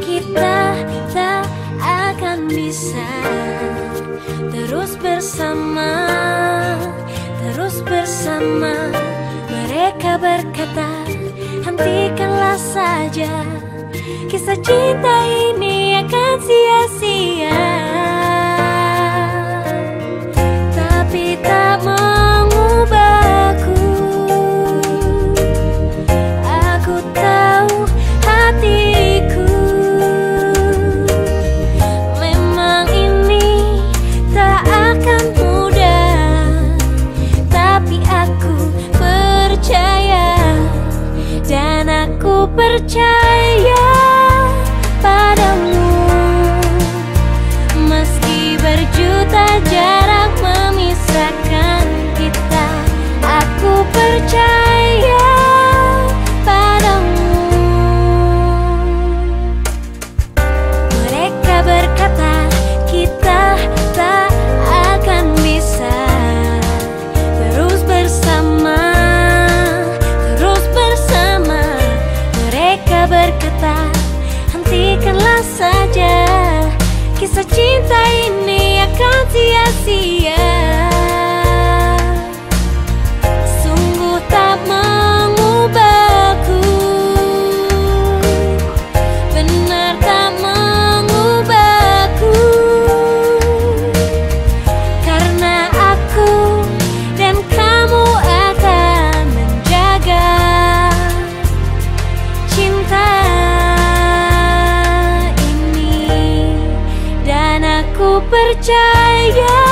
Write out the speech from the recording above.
kita tak akan bisa terus bersama, terus bersama. Mereka berkata, hentikanlah saja kisah cinta ini akan sia-sia. percaya. Kisah cinta ini akan sia-sia. percaya.